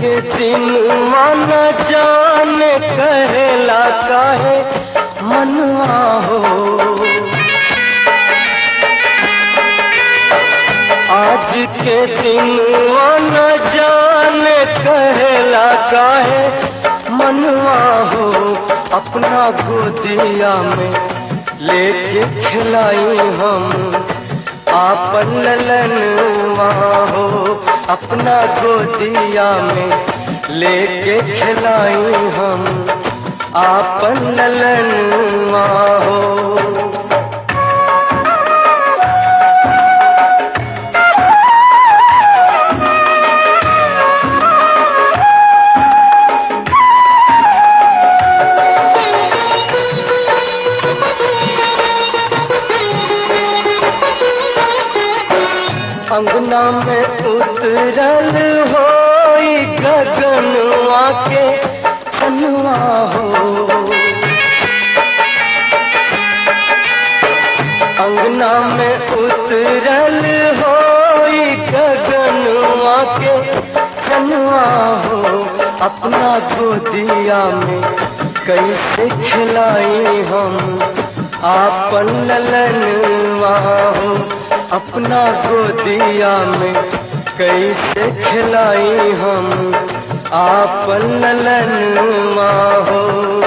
کے دن من جان کہلا کا ہے منوا ہو دن وہ جان کہلا کہلاتا منوا ہو اپنا گودیا میں۔ لے کے کھلائی ہم آپ للن وہاں ہو اپنا گودیا میں۔ لے کے کھلائی ہم آپ للن وہاں ہو۔ میں اترل ہوئی گگنوا کے چنوا ہو۔ انگنا میں اترل ہوئی گگنوا کے چنوا ہو۔ اپنا گودیا میں کیسے کھلائی ہم؟ آپ للنوا ہو۔ اپنا کو دیا میں کیسے کھلائی ہم؟ آپ للن ماں ہو۔